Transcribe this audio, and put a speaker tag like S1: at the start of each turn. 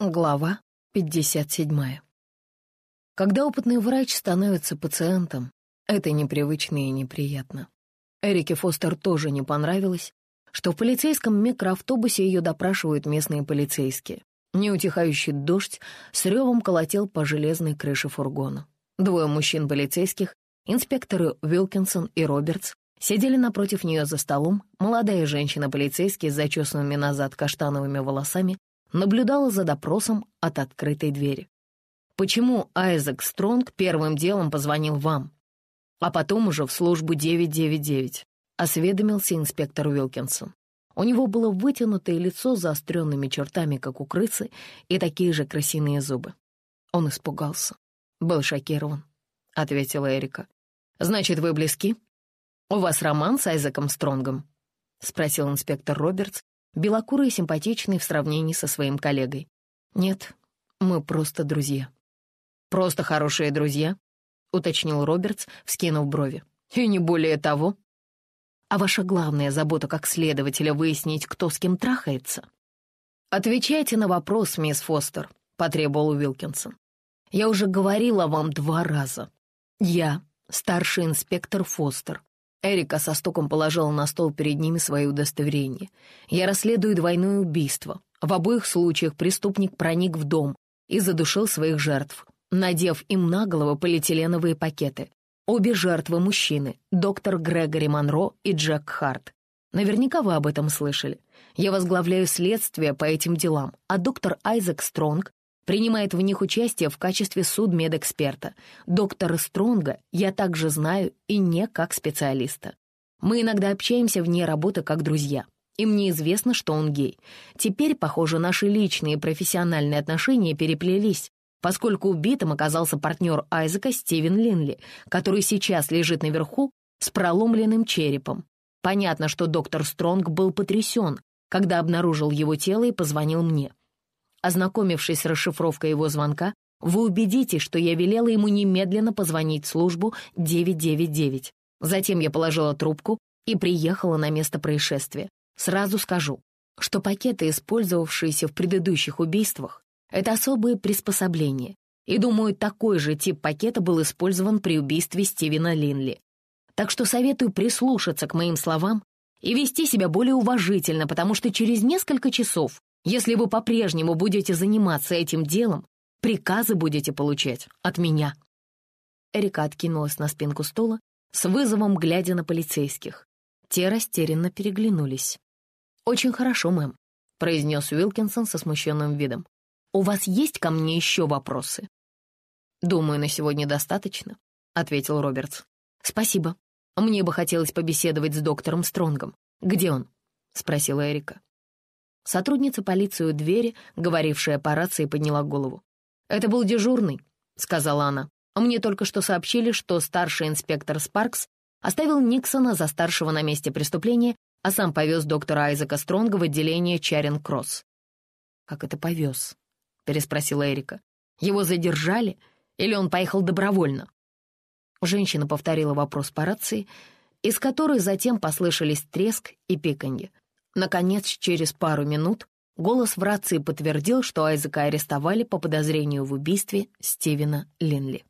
S1: Глава 57. Когда опытный врач становится пациентом, это непривычно и неприятно. Эрике Фостер тоже не понравилось, что в полицейском микроавтобусе ее допрашивают местные полицейские. Неутихающий дождь с ревом колотил по железной крыше фургона. Двое мужчин-полицейских, инспекторы Уилкинсон и Робертс, сидели напротив нее за столом, молодая женщина-полицейский с зачесанными назад каштановыми волосами наблюдала за допросом от открытой двери. «Почему Айзек Стронг первым делом позвонил вам, а потом уже в службу 999?» — осведомился инспектор Уилкинсон. У него было вытянутое лицо с заостренными чертами, как у крысы, и такие же крысиные зубы. Он испугался. «Был шокирован», — ответила Эрика. «Значит, вы близки? У вас роман с Айзеком Стронгом?» — спросил инспектор Робертс, белокурый и симпатичный в сравнении со своим коллегой. «Нет, мы просто друзья». «Просто хорошие друзья?» — уточнил Робертс, вскинув брови. «И не более того». «А ваша главная забота как следователя выяснить, кто с кем трахается?» «Отвечайте на вопрос, мисс Фостер», — потребовал Уилкинсон. «Я уже говорила вам два раза. Я старший инспектор Фостер, Эрика со стуком положила на стол перед ними свои удостоверения. «Я расследую двойное убийство. В обоих случаях преступник проник в дом и задушил своих жертв, надев им на голову полиэтиленовые пакеты. Обе жертвы — мужчины, доктор Грегори Монро и Джек Харт. Наверняка вы об этом слышали. Я возглавляю следствие по этим делам, а доктор Айзек Стронг принимает в них участие в качестве судмедэксперта. Доктора Стронга я также знаю и не как специалиста. Мы иногда общаемся вне работы как друзья, и мне известно, что он гей. Теперь, похоже, наши личные и профессиональные отношения переплелись, поскольку убитым оказался партнер Айзека Стивен Линли, который сейчас лежит наверху с проломленным черепом. Понятно, что доктор Стронг был потрясен, когда обнаружил его тело и позвонил мне. Ознакомившись с расшифровкой его звонка, вы убедитесь, что я велела ему немедленно позвонить службу 999. Затем я положила трубку и приехала на место происшествия. Сразу скажу, что пакеты, использовавшиеся в предыдущих убийствах, это особые приспособления, и, думаю, такой же тип пакета был использован при убийстве Стивена Линли. Так что советую прислушаться к моим словам и вести себя более уважительно, потому что через несколько часов если вы по-прежнему будете заниматься этим делом, приказы будете получать от меня». Эрика откинулась на спинку стула, с вызовом глядя на полицейских. Те растерянно переглянулись. «Очень хорошо, мэм», — произнес Уилкинсон со смущенным видом. «У вас есть ко мне еще вопросы?» «Думаю, на сегодня достаточно», — ответил Робертс. «Спасибо. Мне бы хотелось побеседовать с доктором Стронгом. Где он?» — спросила Эрика. Сотрудница полиции у двери, говорившая по рации, подняла голову. «Это был дежурный», — сказала она. «Мне только что сообщили, что старший инспектор Спаркс оставил Никсона за старшего на месте преступления, а сам повез доктора Айзека Стронга в отделение Чаринг-Кросс». «Как это повез?» — переспросила Эрика. «Его задержали или он поехал добровольно?» Женщина повторила вопрос по рации, из которой затем послышались треск и пиканье. Наконец, через пару минут голос в рации подтвердил, что Айзека арестовали по подозрению в убийстве Стивена Линли.